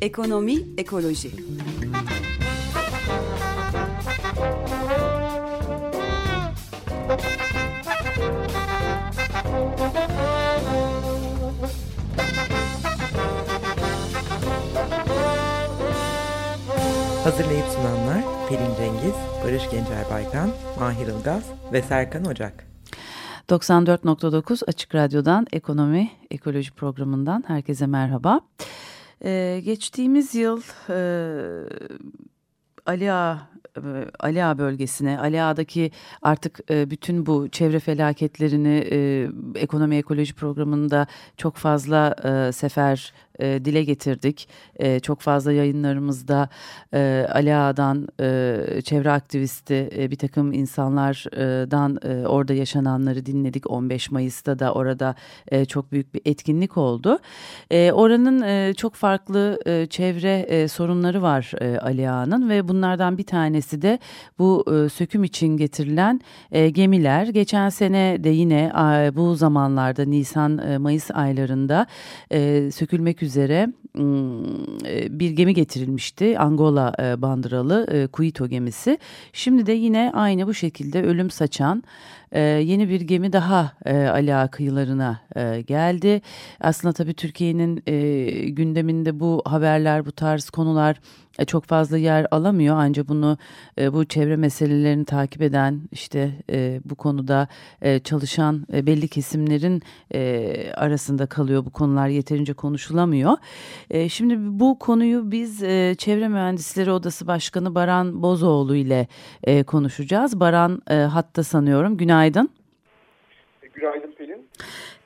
Ekonomi, ekoloji. Hazırlayıp sunanlar Pelin Cengiz, Barış Gencer Baykan, Mahir Ilgaz ve Serkan Ocak. 94.9 Açık Radyo'dan Ekonomi Ekoloji programından herkese merhaba. Ee, geçtiğimiz yıl e, Ali Ağa e, Ali Ağa bölgesine, Ali Ağa'daki artık e, bütün bu çevre felaketlerini e, ekonomi ekoloji programında çok fazla sefer e, dile getirdik. E, çok fazla yayınlarımızda e, Ali Ağa'dan e, çevre aktivisti e, bir takım insanlardan e, orada yaşananları dinledik. 15 Mayıs'ta da orada e, çok büyük bir etkinlik oldu. E, oranın e, çok farklı e, çevre e, sorunları var e, Ali Ağa'nın ve bunlardan bir tanesi de bu e, söküm için getirilen e, gemiler. Geçen sene de yine e, bu zamanlarda Nisan-Mayıs aylarında e, sökülmek üzere üzere bir gemi getirilmişti. Angola bandıralı Kuito gemisi. Şimdi de yine aynı bu şekilde ölüm saçan yeni bir gemi daha Ala kıyılarına geldi. Aslında tabii Türkiye'nin gündeminde bu haberler, bu tarz konular e, çok fazla yer alamıyor ancak bunu e, bu çevre meselelerini takip eden işte e, bu konuda çalışan belli kesimlerin arasında kalıyor bu konular yeterince konuşulamıyor. Şimdi bu konuyu biz Çevre Mühendisleri Odası Başkanı Baran Bozoğlu ile konuşacağız. Baran hatta sanıyorum. Günaydın. Günaydın Pelin.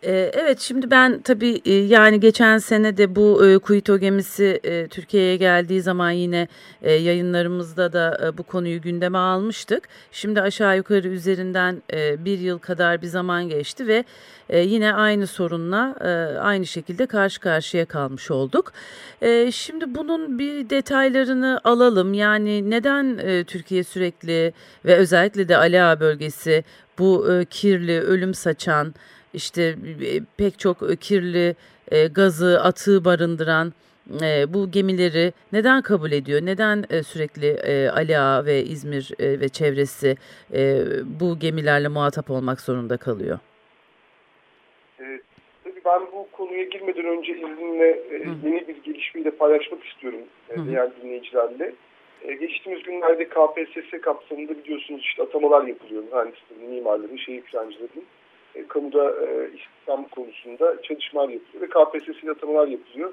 Ee, evet şimdi ben tabii e, yani geçen sene de bu e, Kuito gemisi e, Türkiye'ye geldiği zaman yine yayınlarımızda da bu konuyu gündeme almıştık. Şimdi aşağı yukarı üzerinden bir yıl kadar bir zaman geçti ve yine aynı sorunla aynı şekilde karşı karşıya kalmış olduk. Şimdi bunun bir detaylarını alalım yani neden Türkiye sürekli ve özellikle de Alea bölgesi bu kirli ölüm saçan işte e, pek çok kirli e, gazı, atığı barındıran e, bu gemileri neden kabul ediyor? Neden e, sürekli e, Ali Ağa ve İzmir e, ve çevresi e, bu gemilerle muhatap olmak zorunda kalıyor? E, tabii ben bu konuya girmeden önce izninle e, yeni bir gelişmeyi de paylaşmak istiyorum e, diğer dinleyicilerle. E, geçtiğimiz günlerde KPSS kapsamında biliyorsunuz işte atamalar yapılıyor mühendislerin, mimarların, şehir plancıların e, kamuda e, istihdam konusunda çalışmalar yapılıyor ve KPSS'de atamalar yapılıyor.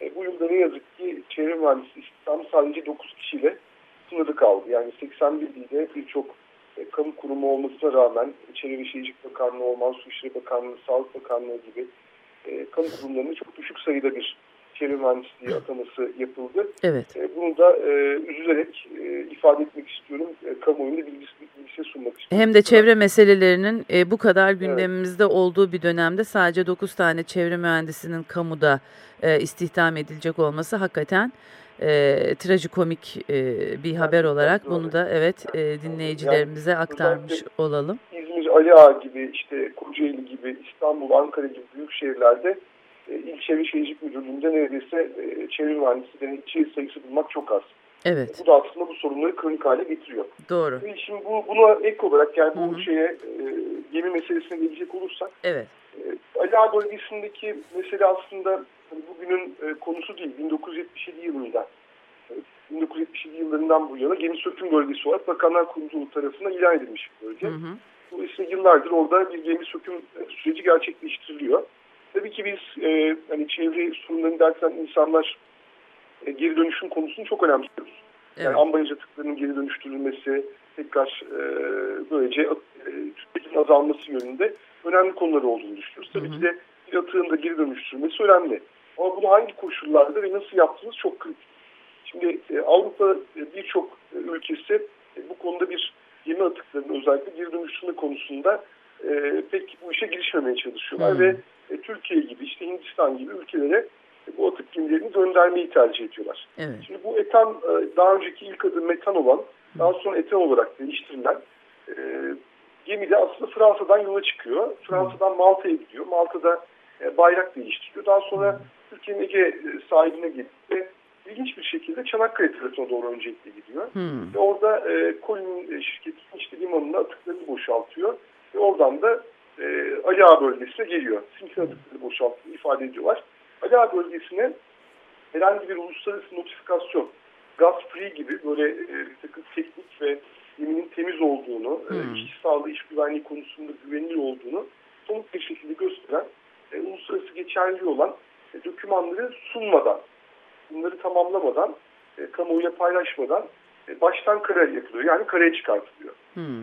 E, bu yılda ne yazık ki çevre mühendisi istihdam sadece 9 kişiyle sınırlı kaldı. Yani 81 ilde birçok e, kamu kurumu olmasına rağmen Çevre ve Şehircilik Bakanlığı, Orman Su İşleri Bakanlığı, Sağlık Bakanlığı gibi e, kamu kurumlarının çok düşük sayıda bir çevre mühendisliği ataması yapıldı. Evet. E, bunu da e, üzülerek e, ifade etmek istiyorum. E, kamuoyunda bilgisi, bilgisi sunmak istiyorum. Hem de çevre meselelerinin e, bu kadar gündemimizde evet. olduğu bir dönemde sadece 9 tane çevre mühendisinin kamuda e, istihdam edilecek olması hakikaten e, trajikomik e, bir haber olarak doğru. bunu da evet e, dinleyicilerimize yani, aktarmış olalım. İzmir, Ali Ağa gibi işte Kocaeli gibi İstanbul, Ankara gibi büyük şehirlerde e, İl Çevre Şehircilik Müdürlüğü'nde neredeyse e, çevre mühendisi denetçi sayısı bulmak çok az. Evet. Bu da aslında bu sorunları kronik hale getiriyor. Doğru. E, şimdi bu, buna ek olarak yani bu Hı -hı. şeye e, gemi meselesine gelecek olursak evet. e, Ali Ağa bölgesindeki mesele aslında hani bugünün e, konusu değil. 1977 yılında 1977 yıllarından bu yana gemi söküm bölgesi olarak Bakanlar Kurulu tarafından ilan edilmiş bir bölge. Hı hı. Dolayısıyla yıllardır orada bir gemi söküm süreci gerçekleştiriliyor. Tabii ki biz e, hani çevre sorunlarını derken insanlar e, geri dönüşüm konusunu çok önemsiyoruz. Evet. Yani ambalaj atıklarının geri dönüştürülmesi, tekrar e, böylece e, tüketim azalması yönünde önemli konular olduğunu düşünüyoruz. Tabii hı hı. ki de bir atığın da geri dönüştürülmesi önemli. Ama bunu hangi koşullarda ve nasıl yaptığımız çok kritik. Şimdi e, Avrupa e, birçok e, ülkesi e, bu konuda bir gemi atıklarının özellikle geri dönüştürme konusunda e, pek bu işe girişmemeye çalışıyorlar hmm. ve e, Türkiye gibi işte Hindistan gibi ülkelere bu atık gemilerini göndermeyi tercih ediyorlar. Evet. Şimdi bu etan e, daha önceki ilk adı metan olan daha sonra etan olarak değiştirilen e, gemi de aslında Fransa'dan yola çıkıyor. Fransa'dan Malta'ya gidiyor. Malta'da e, bayrak değiştiriyor. Daha sonra Türkiye'nin Ege e, sahiline gelip ve ilginç bir şekilde Çanakkale tarafına doğru öncelikle gidiyor. Hmm. Ve orada e, Kolin e, şirketinin işte limanına atıklarını boşaltıyor. Ve oradan da e, Ali Ağa bölgesine geliyor. Sinkin atıkları boşalttığını ifade ediyorlar. Ali Ağa bölgesine herhangi bir uluslararası notifikasyon, gaz free gibi böyle e, bir takım teknik ve geminin temiz olduğunu, e, Hmm. iş sağlığı, iş güvenliği konusunda güvenilir olduğunu somut bir şekilde gösteren, e, uluslararası geçerli olan e, dokümanları sunmadan, bunları tamamlamadan, e, kamuoyuyla paylaşmadan e, baştan kara yapılıyor. Yani karaya çıkartılıyor Hmm.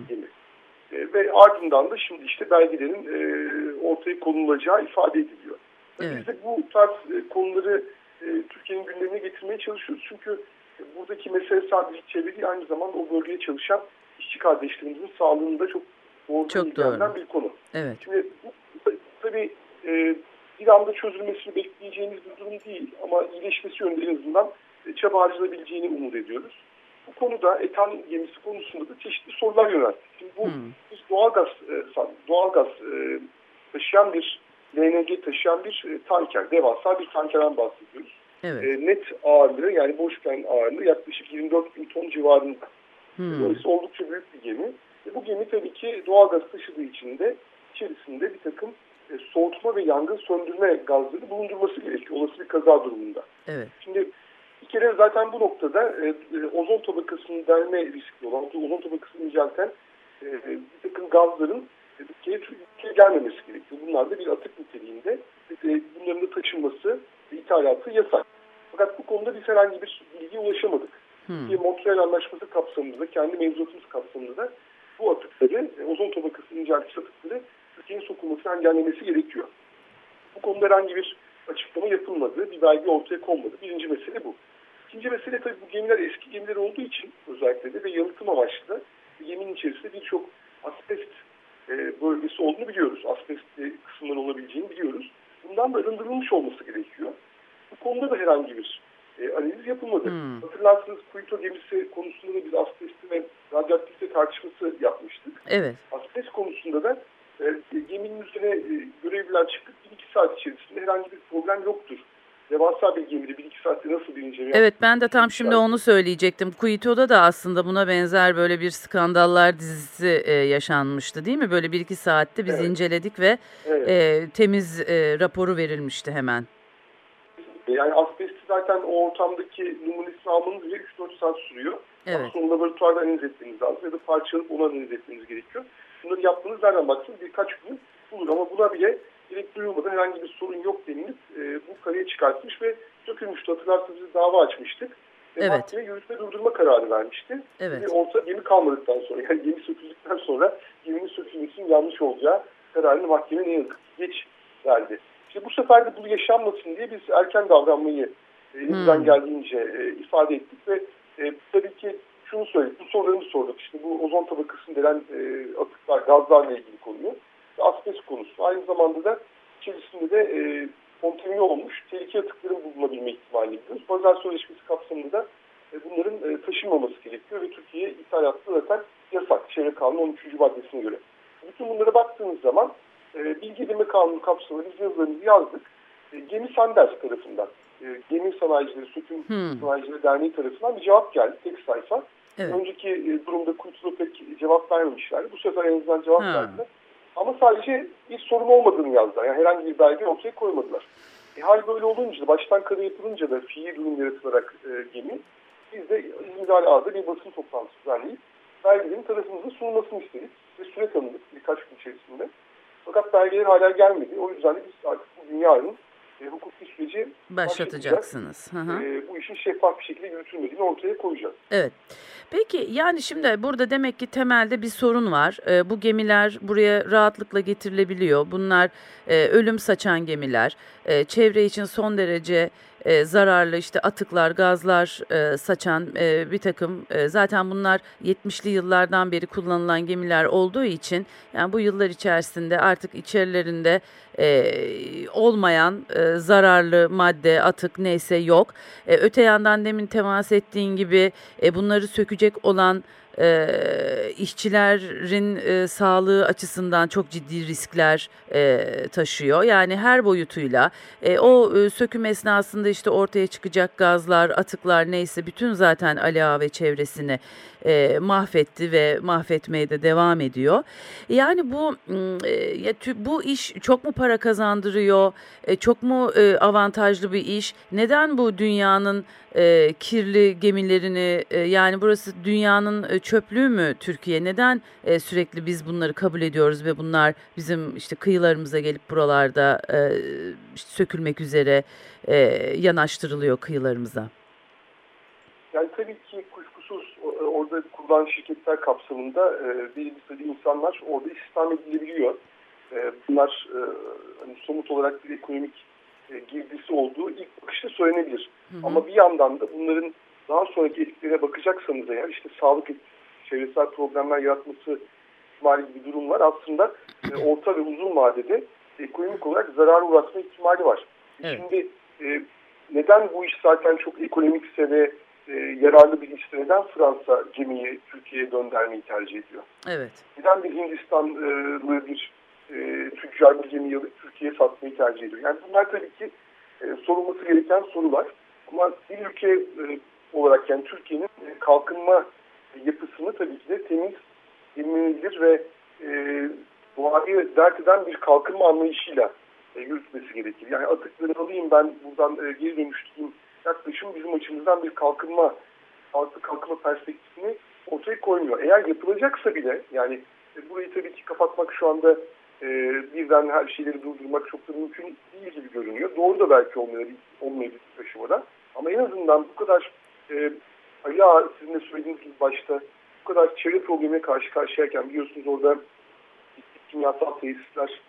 E, ve ardından da şimdi işte belgelerin e, ortaya konulacağı ifade ediliyor. Evet. Biz de bu tarz e, konuları e, Türkiye'nin gündemine getirmeye çalışıyoruz. Çünkü buradaki mesele sadece çevre değil, aynı zamanda o bölgeye çalışan işçi kardeşlerimizin sağlığında çok doğru Çok doğru. bir konu. Evet. Şimdi tabii e, bir anda çözülmesini bekleyeceğimiz bir durum değil ama iyileşmesi yönünde en azından çaba harcanabileceğini umut ediyoruz. Bu konuda etan gemisi konusunda da çeşitli sorular yönelttik. Şimdi bu Hmm. biz doğalgaz doğalgaz taşıyan bir LNG taşıyan bir e, tanker, devasa bir tankerden bahsediyoruz. Evet. E, net ağırlığı yani boşken ağırlığı yaklaşık 24 bin ton civarında. Hmm. Dolayısıyla oldukça büyük bir gemi. E, bu gemi tabii ki doğalgaz taşıdığı için de içerisinde bir takım e, soğutma ve yangın söndürme gazları bulundurması gerekiyor olası bir kaza durumunda. Evet. Şimdi bir kere zaten bu noktada e, ozon tabakasının delme riskli olan, ozon tabakasını incelten e, bir takım gazların Türkiye'ye gelmemesi gerekiyor. Bunlar da bir atık niteliğinde. E, bunların da taşınması ve ithalatı yasak. Fakat bu konuda biz herhangi bir bilgiye ulaşamadık. Hmm. Montreal Anlaşması kapsamında, kendi mevzuatımız kapsamında da bu atıkları, e, ozon tabakasının inceltici atıkları Türkiye'nin sokulmasını engellemesi gerekiyor. Bu konuda herhangi bir açıklama yapılmadı, bir belge ortaya konmadı. Birinci mesele bu. İkinci mesele tabii bu gemiler eski gemiler olduğu için özellikle de ve yalıtım amaçlı geminin içerisinde birçok asbest e, bölgesi olduğunu biliyoruz. Asbestli kısımlar olabileceğini biliyoruz. Bundan da arındırılmış olması gerekiyor. Bu konuda da herhangi bir e, analiz yapılmadı. Hmm. Hatırlarsınız Kuito gemisi konusunda da biz asbesti ve radyoaktifite tartışması yapmıştık. Evet. Asbest konusunda da e, geminin üzerine e, görevliler çıkıp 1-2 saat içerisinde herhangi bir problem yoktur. Devasa bir gemide 1-2 saatte nasıl bir inceleme Evet ben de tam şimdi onu söyleyecektim. Kuito'da da aslında buna benzer böyle bir skandallar dizisi e, yaşanmıştı değil mi? Böyle bir iki saatte biz Evet. inceledik ve Evet. e, temiz e, raporu verilmişti hemen. Yani asbesti zaten o ortamdaki numunesini almanız bile 3-4 saat sürüyor. Evet. Sonra laboratuvarda analiz etmeniz lazım ya da parçalayıp onu analiz etmeniz gerekiyor. Bunları yapmanız nereden baksanız birkaç gün bulur ama buna bile gerek duyulmadan herhangi bir sorun yok denilip e, bu kareye çıkartmış ve dökülmüştü. Hatırlarsanız dava açmıştık. Ve Evet. mahkeme yürütme durdurma kararı vermişti. Evet. Ve orta gemi kalmadıktan sonra yani gemi söküldükten sonra geminin sökülmesinin yanlış olacağı kararını mahkeme ne yazık geç verdi. İşte bu sefer de bu yaşanmasın diye biz erken davranmayı e, elimizden Hmm. geldiğince e, ifade ettik ve e, tabii ki şunu söyledik, bu sorularımızı sorduk. İşte bu ozon tabakasını delen e, atıklar, gazlarla ilgili konuyu asbest konusu. Aynı zamanda da içerisinde de e, kontamine olmuş tehlike atıkların bulunabilme ihtimali biliyoruz. Pazar Sözleşmesi kapsamında da e, bunların e, taşınmaması gerekiyor ve Türkiye'ye ithalatta zaten yasak. Çevre Kanunu 13. maddesine göre. Bütün bunlara baktığınız zaman e, Bilgi Edinme Kanunu kapsamında biz yazılarımızı yazdık. E, Gemi Sanders tarafından, e, Gemi Sanayicileri Söküm Hmm. Sanayicileri Derneği tarafından bir cevap geldi. Tek sayfa. Evet. Önceki e, durumda Kuytu'da pek cevap vermemişlerdi. Bu sefer en azından cevap Ha. verdiler. Ama sadece bir sorun olmadığını yazdılar. Yani herhangi bir belge ortaya koymadılar. E, hal böyle olunca da baştan kadı yapılınca da fiil durum yaratılarak e, gemi biz de İzmir Ala'da bir basın toplantısı düzenleyip belgelerin tarafımıza sunulmasını istedik ve süre tanıdık birkaç gün içerisinde. Fakat belgeler hala gelmedi. O yüzden de biz artık bugün yarın e, hukuki süreci Başlatacaksınız. Hı hı. E, bu işin şeffaf bir şekilde yürütülmediğini ortaya koyacağız. Evet. Peki yani şimdi burada demek ki temelde bir sorun var. Ee, bu gemiler buraya rahatlıkla getirilebiliyor. Bunlar e, ölüm saçan gemiler. E, çevre için son derece e, zararlı işte atıklar, gazlar e, saçan e, bir takım e, zaten bunlar 70'li yıllardan beri kullanılan gemiler olduğu için yani bu yıllar içerisinde artık içerilerinde e, olmayan e, zararlı madde, atık neyse yok. E, öte yandan demin temas ettiğin gibi e, bunları sökecek olan e, işçilerin e, sağlığı açısından çok ciddi riskler e, taşıyor. Yani her boyutuyla e, o e, söküm esnasında işte ortaya çıkacak gazlar, atıklar neyse bütün zaten Ali Ağa ve çevresini e, mahvetti ve mahvetmeye de devam ediyor. Yani bu e, bu iş çok mu para kazandırıyor? E, çok mu e, avantajlı bir iş? Neden bu dünyanın e, kirli gemilerini e, yani burası dünyanın e, çöplüğü mü Türkiye? Neden e, sürekli biz bunları kabul ediyoruz ve bunlar bizim işte kıyılarımıza gelip buralarda e, sökülmek üzere e, yanaştırılıyor kıyılarımıza? Yani tabii ki kuşkusuz orada kurulan şirketler kapsamında e, sayıda insanlar orada istihdam edilebiliyor. E, bunlar e, hani somut olarak bir ekonomik e, girdisi olduğu ilk bakışta söylenebilir. Hı hı. Ama bir yandan da bunların daha sonraki etkilerine bakacaksanız eğer işte sağlık çevresel problemler yaratması ihtimali gibi durumlar aslında e, orta ve uzun vadede ekonomik olarak zarar uğratma ihtimali var. Evet. Şimdi e, neden bu iş zaten çok ekonomikse ve e, yararlı bir işse neden Fransa gemiyi Türkiye'ye döndürmeyi tercih ediyor? Evet. Neden bir Hindistanlı bir e, tüccar bir gemiyi Türkiye'ye satmayı tercih ediyor? Yani bunlar tabii ki e, sorulması gereken sorular. Ama bir ülke e, olarak yani Türkiye'nin e, kalkınma yapısını tabii ki de temiz, güvenilir ve e, doğayı dert eden bir kalkınma anlayışıyla e, yürütmesi gerekir. Yani atıkları alayım ben buradan e, geri dönüştüreyim yaklaşım bizim açımızdan bir kalkınma, sağlıklı kalkınma perspektifini ortaya koymuyor. Eğer yapılacaksa bile yani e, burayı tabii ki kapatmak şu anda e, birden her şeyleri durdurmak çok da mümkün değil gibi görünüyor. Doğru da belki olmayabilir, olmayabilir aşamada. Ama en azından bu kadar e, Ali Ağa sizin de söylediğiniz gibi başta bu kadar çevre problemine karşı karşıyayken biliyorsunuz orada kimyasal tesisler,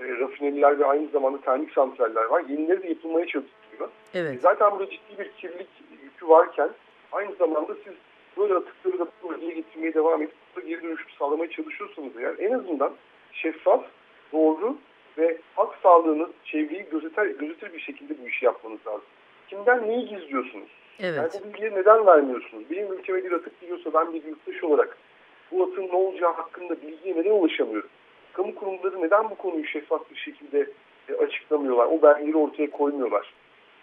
e, rafineriler ve aynı zamanda termik santraller var. Yenileri de yapılmaya çalışılıyor. Evet. E, zaten burada ciddi bir kirlilik yükü varken aynı zamanda siz böyle atıkları da buraya getirmeye devam edip geri dönüşüm sağlamaya çalışıyorsanız yani en azından şeffaf, doğru ve halk sağlığını, çevreyi gözeter, gözetir bir şekilde bu işi yapmanız lazım. Kimden neyi gizliyorsunuz? Evet. Yani bu bilgileri neden vermiyorsunuz? Benim ülkeme bir atık giriyorsa ben bir yurttaş olarak bu atın ne olacağı hakkında bilgiye neden ulaşamıyorum? Kamu kurumları neden bu konuyu şeffaf bir şekilde e, açıklamıyorlar? O belgeleri ortaya koymuyorlar.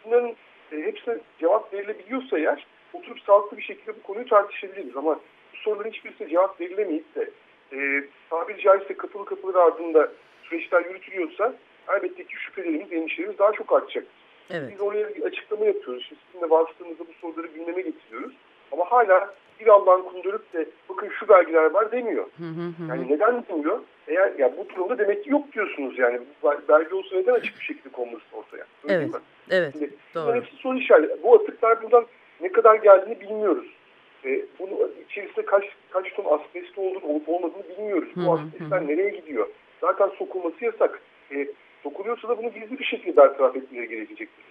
Bunların e, hepsine cevap verilebiliyorsa eğer oturup sağlıklı bir şekilde bu konuyu tartışabiliriz. Ama bu soruların hiçbirisine cevap verilemeyip de e, tabiri caizse kapalı kapılar ardında süreçler yürütülüyorsa elbette ki şüphelerimiz, endişelerimiz daha çok artacak. Evet. Biz oraya bir açıklama yapıyoruz. Şimdi sizinle vasıtanızda bu soruları gündeme getiriyoruz. Ama hala bir Allah'ın kulu dönüp de bakın şu belgeler var demiyor. Hı hı hı. Yani neden demiyor? Eğer ya bu durumda demek ki yok diyorsunuz yani. Belge olsa neden açık bir şekilde konması ortaya? Öyle evet. Evet. Şimdi, doğru. Hepsi soru işareti. Bu atıklar buradan ne kadar geldiğini bilmiyoruz. E, bunu içerisinde kaç kaç ton asbest olduğunu olup olmadığını bilmiyoruz. Bu asbestler nereye gidiyor? Zaten sokulması yasak. E, sokuluyorsa da bunu gizli bir şekilde bertaraf etmeleri gerekecektir.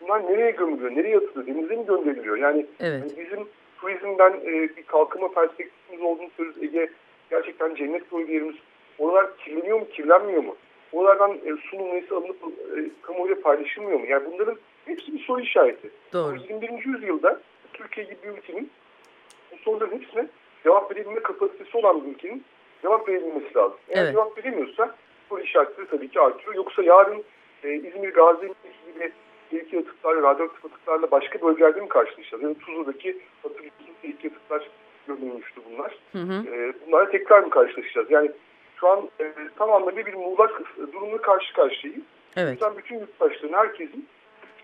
Bunlar nereye gömülüyor? Nereye atılıyor? Denize mi gönderiliyor? Yani, evet. yani bizim turizmden e, bir kalkınma perspektifimiz olduğunu söylüyoruz. Ege gerçekten cennet bölgelerimiz. Oralar kirleniyor mu, kirlenmiyor mu? Oralardan e, su numunesi alınıp e, kamuoyuyla paylaşılmıyor mu? Yani bunların hepsi bir soru işareti. Doğru. Ama 21. yüzyılda Türkiye gibi bir ülkenin bu soruların hepsine cevap verebilme kapasitesi olan bir ülkenin cevap verebilmesi lazım. Eğer evet. cevap veremiyorsa soru işaretleri tabii ki artıyor. Yoksa yarın e, İzmir Gazi gibi tehlikeli atıklarla, radyoaktif atıklarla başka bölgelerde mi karşılaşacağız? Yani Tuzla'daki hatırlıyorsunuz tehlikeli atıklar görülmüştü bunlar. Hı hı. E, bunlarla tekrar mı karşılaşacağız? Yani şu an e, tam anlamıyla bir muğlak durumla karşı karşıyayız. Evet. O yüzden bütün yurttaşların, herkesin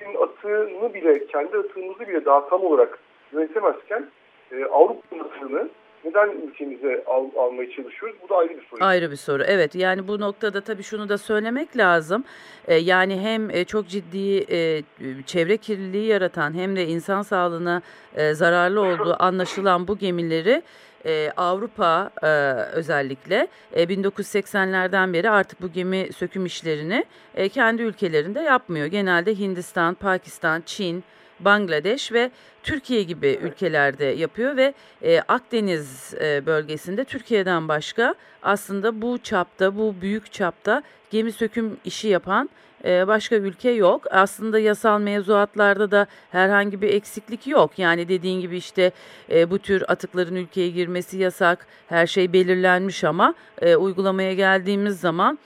Türkiye'nin atığını bile, kendi atığımızı bile daha tam olarak yönetemezken e, Avrupa atığını neden ülkemize al, almaya çalışıyoruz? Bu da ayrı bir soru. Ayrı bir soru. Evet yani bu noktada tabii şunu da söylemek lazım. Ee, yani hem e, çok ciddi e, çevre kirliliği yaratan hem de insan sağlığına e, zararlı olduğu anlaşılan bu gemileri e, Avrupa e, özellikle e, 1980'lerden beri artık bu gemi söküm işlerini e, kendi ülkelerinde yapmıyor. Genelde Hindistan, Pakistan, Çin, Bangladeş ve Türkiye gibi ülkelerde yapıyor ve e, Akdeniz e, bölgesinde Türkiye'den başka aslında bu çapta, bu büyük çapta gemi söküm işi yapan e, başka ülke yok. Aslında yasal mevzuatlarda da herhangi bir eksiklik yok. Yani dediğin gibi işte e, bu tür atıkların ülkeye girmesi yasak. Her şey belirlenmiş ama e, uygulamaya geldiğimiz zaman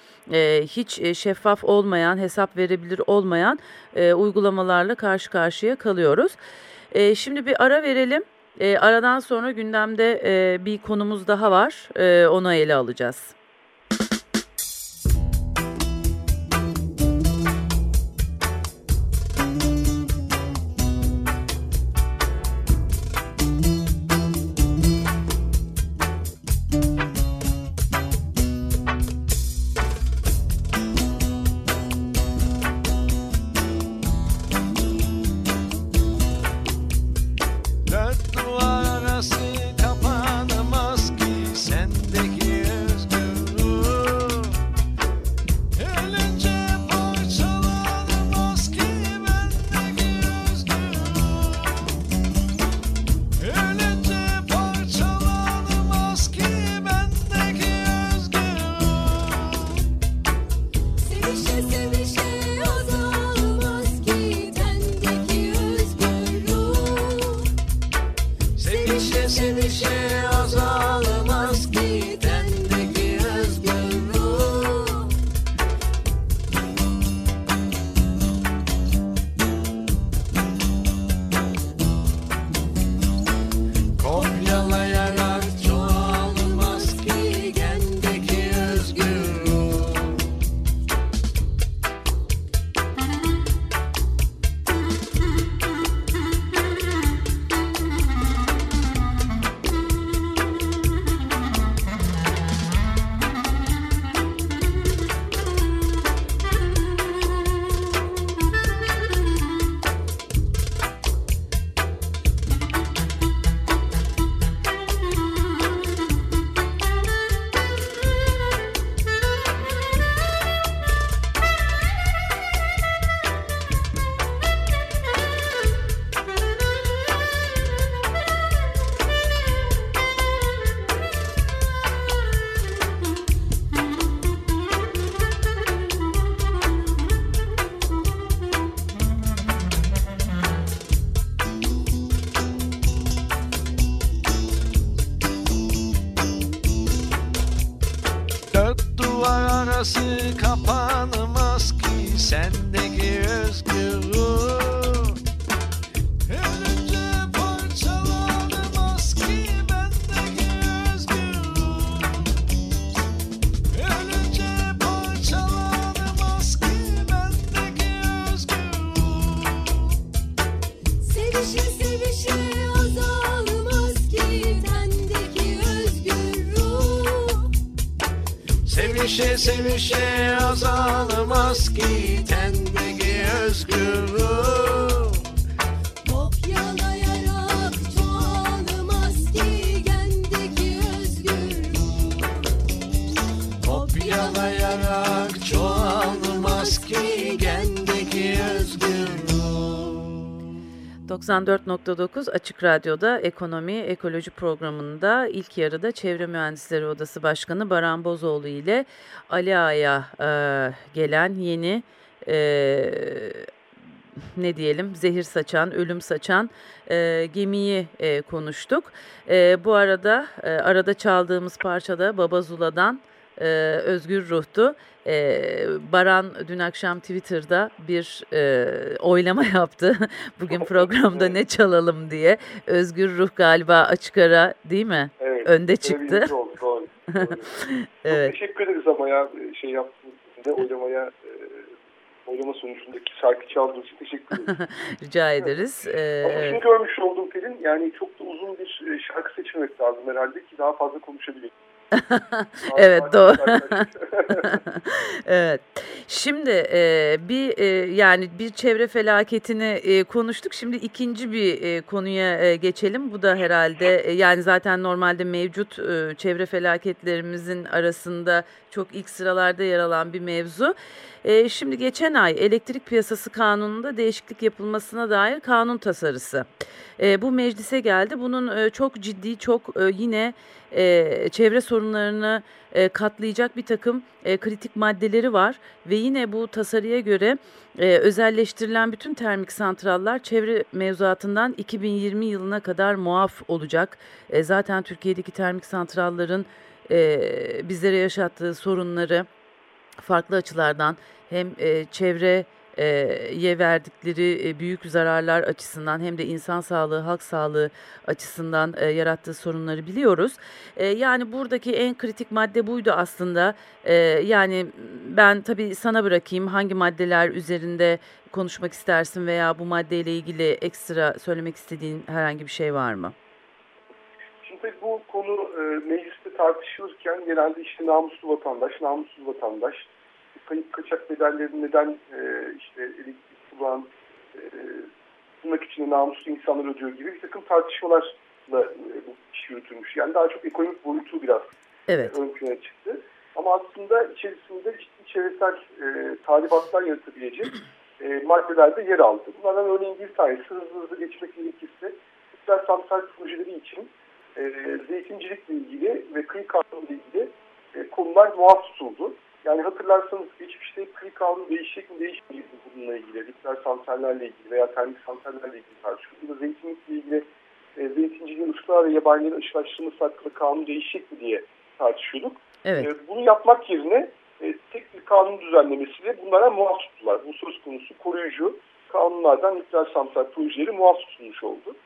hiç şeffaf olmayan, hesap verebilir olmayan uygulamalarla karşı karşıya kalıyoruz. Şimdi bir ara verelim. Aradan sonra gündemde bir konumuz daha var. Onu ele alacağız. 94.9 Açık Radyo'da Ekonomi Ekoloji programında ilk yarıda Çevre Mühendisleri Odası Başkanı Baran Bozoğlu ile Ali Ağa'ya e, gelen yeni e, ne diyelim zehir saçan, ölüm saçan e, gemiyi e, konuştuk. E, bu arada e, arada çaldığımız parçada Baba Zula'dan e, Özgür Ruh'tu. E, Baran dün akşam Twitter'da bir e, oylama yaptı. Bugün programda ne çalalım diye. Özgür Ruh galiba açık ara değil mi? Evet. Önde çıktı. Oldu, doğru. doğru. evet. Çok teşekkür ederiz ama ya şey yaptığınız için de oylamaya e, oylama sonucundaki şarkı çaldığınız için teşekkür ederim. Rica ederiz. Ee, ama evet. görmüş oldum Pelin yani çok da uzun bir şarkı seçmek lazım herhalde ki daha fazla konuşabilelim. Evet, doğru. Evet. Şimdi e, bir e, yani bir çevre felaketini e, konuştuk. Şimdi ikinci bir e, konuya e, geçelim. Bu da herhalde e, yani zaten normalde mevcut e, çevre felaketlerimizin arasında çok ilk sıralarda yer alan bir mevzu. E, şimdi geçen ay elektrik piyasası kanununda değişiklik yapılmasına dair kanun tasarısı. E, bu meclise geldi. Bunun e, çok ciddi, çok e, yine e, çevre sorunlarını e, katlayacak bir takım e, kritik maddeleri var ve yine bu tasarıya göre e, özelleştirilen bütün termik santrallar çevre mevzuatından 2020 yılına kadar muaf olacak. E, zaten Türkiye'deki termik santrallerin e, bizlere yaşattığı sorunları farklı açılardan hem e, çevreye verdikleri e, büyük zararlar açısından hem de insan sağlığı, halk sağlığı açısından e, yarattığı sorunları biliyoruz. E, yani buradaki en kritik madde buydu aslında. Yani ben tabii sana bırakayım hangi maddeler üzerinde konuşmak istersin veya bu maddeyle ilgili ekstra söylemek istediğin herhangi bir şey var mı? Şimdi bu konu mecliste tartışılırken genelde işte namuslu vatandaş, namussuz vatandaş, kayıp kaçak bedelleri neden e, işte elektrik kullanan, e, bulmak için de namuslu insanlar ödüyor gibi bir takım tartışmalarla e, bu iş yürütülmüş. Yani daha çok ekonomik boyutu biraz Evet. ön plana çıktı. Ama aslında içerisinde ciddi çevresel e, talibatlar yaratabilecek e, maddeler de yer aldı. Bunlardan örneğin bir tanesi hızlı hızlı geçmek gerekirse nükleer santral projeleri için e, zeytincilikle ilgili ve kıyı kanunu ile ilgili e, konular muaf tutuldu. Yani hatırlarsanız geçmişte kıyı kanunu değişecek mi değişmeyecek mi bununla ilgili, nükleer santrallerle ilgili veya termik santrallerle ilgili tartışıldı. Burada zeytinlikle ilgili e, zeytinciliğin ısrar ve yabanilerin aşılaştırması hakkında kanun değişecek mi diye tartışıyorduk. Evet. E, bunu yapmak yerine e, tek bir kanun düzenlemesiyle bunlara muaf tuttular. Bu söz konusu koruyucu kanunlardan nükleer santral projeleri muaf tutulmuş oldu.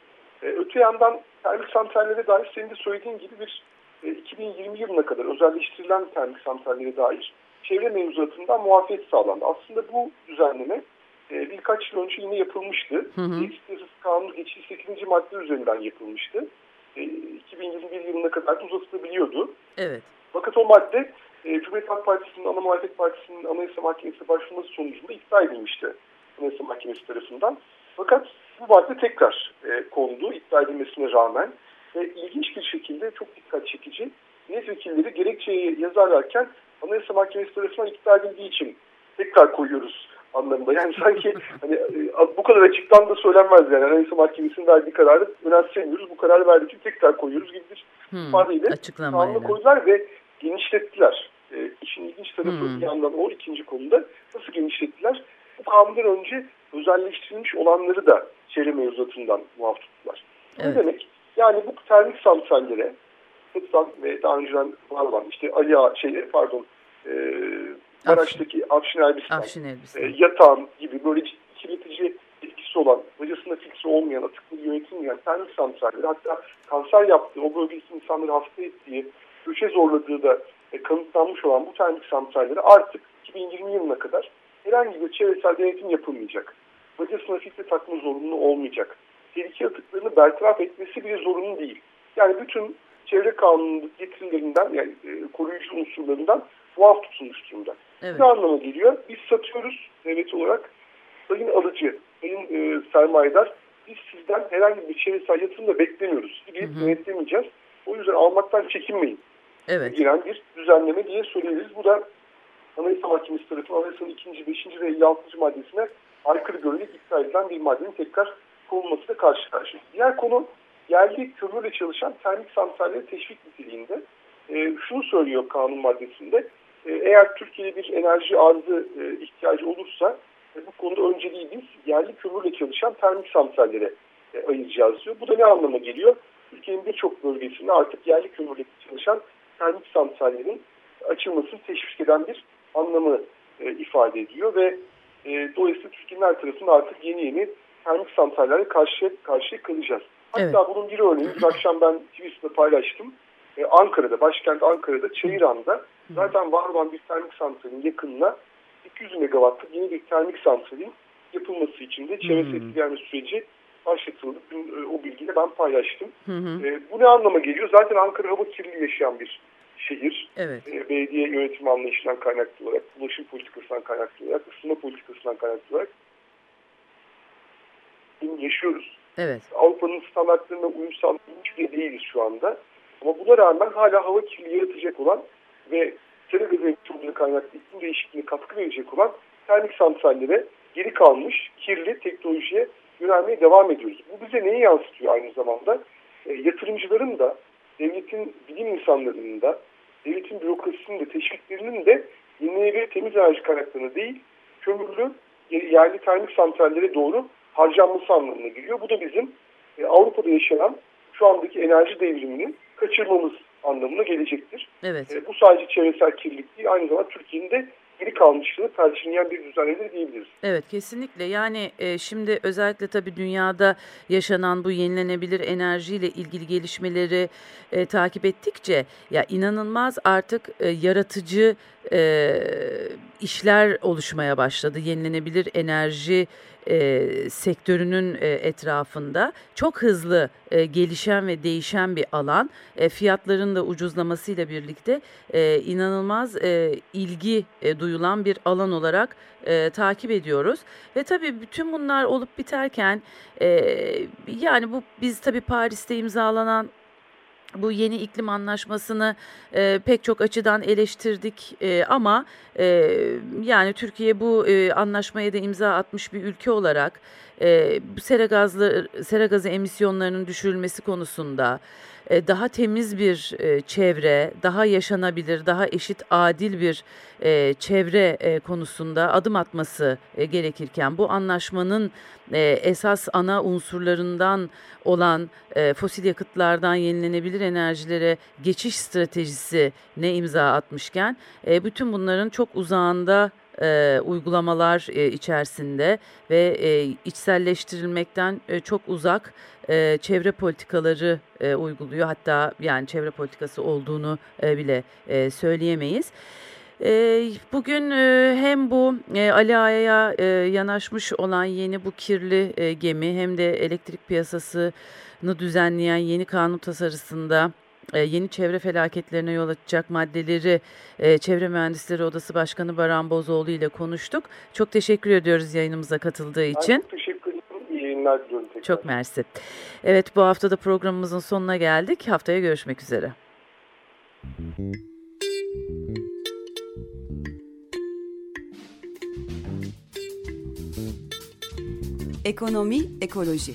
E, öte yandan termik santrallere dair senin de söylediğin gibi bir e, 2020 yılına kadar özelleştirilen termik santrallere dair çevre mevzuatından muafiyet sağlandı. Aslında bu düzenleme e, birkaç yıl önce yine yapılmıştı. Elektrik kanunu geçici 8. madde üzerinden yapılmıştı. E, 2021 yılına kadar da uzatılabiliyordu. Evet. Fakat o madde e, Cumhuriyet Halk Partisi'nin, Ana Muhalefet Partisi'nin Anayasa Mahkemesi'ne başvurması sonucunda iptal edilmişti Anayasa Mahkemesi tarafından. Fakat bu madde tekrar e, kondu iptal edilmesine rağmen ve ilginç bir şekilde çok dikkat çekici milletvekilleri gerekçeyi yazarlarken Anayasa Mahkemesi tarafından iptal edildiği için tekrar koyuyoruz anlamında. Yani sanki hani e, bu kadar açıktan da söylenmez yani Anayasa Mahkemesi'nin verdiği kararı önemsemiyoruz. Bu kararı verdiği için tekrar koyuyoruz gibi bir Hmm, açıklamayla. koydular ve genişlettiler. E, işin ilginç tarafı Hmm. bir yandan o ikinci konuda nasıl genişlettiler? Kanundan önce özelleştirilmiş olanları da çevre mevzuatından muaf tuttular. Evet. Ne demek? Yani bu termik santrallere Kıtsan ve daha önceden var olan işte Ali Ağa, şey pardon e, Maraş'taki Afşin Elbistan, Afşin elbise. e, yatağın gibi böyle kirletici etkisi olan, bacasında filtre olmayan, atıklı yönetilmeyen termik santralleri hatta kanser yaptığı, o bölgedeki insanları hasta ettiği, göçe zorladığı da e, kanıtlanmış olan bu termik santralleri artık 2020 yılına kadar herhangi bir çevresel denetim yapılmayacak. Bacasına filtre takma zorunlu olmayacak. Tehlike atıklarını bertaraf etmesi bile zorunlu değil. Yani bütün çevre kanunu getirilerinden yani e, koruyucu unsurlarından muaf tutulmuş durumda. Evet. Ne anlama geliyor? Biz satıyoruz devlet olarak. Sayın alıcı, sayın e, sermayedar biz sizden herhangi bir çevresel yatırım da beklemiyoruz. Sizi denetlemeyeceğiz. O yüzden almaktan çekinmeyin. Evet. Giren bir düzenleme diye söyleyebiliriz. Bu da Anayasa Mahkemesi tarafından Anayasa'nın 2. 5. ve 56. maddesine aykırı görülerek iptal edilen bir maddenin tekrar konulmasıyla karşı karşıya. Diğer konu yerli kömürle çalışan termik santralleri teşvik niteliğinde. E, şunu söylüyor kanun maddesinde. E, eğer Türkiye'de bir enerji arzı e, ihtiyacı olursa e, bu konuda önceliği biz yerli kömürle çalışan termik santrallere e, ayıracağız diyor. Bu da ne anlama geliyor? Türkiye'nin birçok bölgesinde artık yerli kömürle çalışan termik santrallerin açılmasını teşvik eden bir anlamı e, ifade ediyor ve e, dolayısıyla Türkiye'nin her tarafında artık yeni yeni termik santrallerle karşı karşıya kalacağız. Hatta Evet. bunun bir örneği dün akşam ben Twitter'da paylaştım. E, Ankara'da, başkent Ankara'da, Çayıran'da zaten var olan bir termik santralin yakınına 200 megawattlık yeni bir termik santralin yapılması için de çevresel Hmm. etkilenme süreci başlatıldı. Dün e, o bilgiyle ben paylaştım. Hı hı. E, bu ne anlama geliyor? Zaten Ankara hava kirliliği yaşayan bir şehir. Evet. E, belediye yönetimi anlayışından kaynaklı olarak, ulaşım politikasından kaynaklı olarak, ısınma politikasından kaynaklı olarak yaşıyoruz. Evet. Avrupa'nın standartlarına uyum sağlamış bile değiliz şu anda. Ama buna rağmen hala hava kirliliği yaratacak olan ve sera gazı emisyonları kaynaklı iklim değişikliğine katkı verecek olan termik santrallere geri kalmış kirli teknolojiye yönelmeye devam ediyoruz. Bu bize neyi yansıtıyor aynı zamanda? E, yatırımcıların da, devletin bilim insanlarının da, devletin bürokrasisinin de, teşviklerinin de yenilenebilir temiz enerji kaynaklarına değil, kömürlü yerli termik santrallere doğru harcanması anlamına geliyor. Bu da bizim e, Avrupa'da yaşanan şu andaki enerji devrimini kaçırmamız anlamına gelecektir. Evet. E, bu sadece çevresel kirlilik değil, aynı zamanda Türkiye'nin de geri kalmışlığını perçinleyen bir düzenledir diyebiliriz. Evet kesinlikle yani e, şimdi özellikle tabii dünyada yaşanan bu yenilenebilir enerjiyle ilgili gelişmeleri e, takip ettikçe ya inanılmaz artık e, yaratıcı e, işler oluşmaya başladı. Yenilenebilir enerji e, sektörünün e, etrafında çok hızlı e, gelişen ve değişen bir alan. E, fiyatların da ucuzlamasıyla birlikte e, inanılmaz e, ilgi e, duyulan bir alan olarak e, takip ediyoruz. Ve tabii bütün bunlar olup biterken e, yani bu biz tabii Paris'te imzalanan bu yeni iklim anlaşmasını e, pek çok açıdan eleştirdik e, ama e, yani Türkiye bu e, anlaşmaya da imza atmış bir ülke olarak e, sera gazlı sera gazı emisyonlarının düşürülmesi konusunda daha temiz bir e, çevre, daha yaşanabilir, daha eşit, adil bir e, çevre e, konusunda adım atması e, gerekirken bu anlaşmanın e, esas ana unsurlarından olan e, fosil yakıtlardan yenilenebilir enerjilere geçiş stratejisi ne imza atmışken e, bütün bunların çok uzağında e, uygulamalar e, içerisinde ve e, içselleştirilmekten e, çok uzak e, çevre politikaları e, uyguluyor. Hatta yani çevre politikası olduğunu e, bile e, söyleyemeyiz. E, bugün e, hem bu e, Ali Ağa'ya yanaşmış olan yeni bu kirli gemi hem de elektrik piyasasını düzenleyen yeni kanun tasarısında yeni çevre felaketlerine yol açacak maddeleri e, Çevre Mühendisleri Odası Başkanı Baran Bozoğlu ile konuştuk. Çok teşekkür ediyoruz yayınımıza katıldığı Ben için. çok teşekkür ederim. İyi yayınlar diliyorum tekrar. Çok mersi. Evet bu hafta da programımızın sonuna geldik. Haftaya görüşmek üzere. Ekonomi, ekoloji.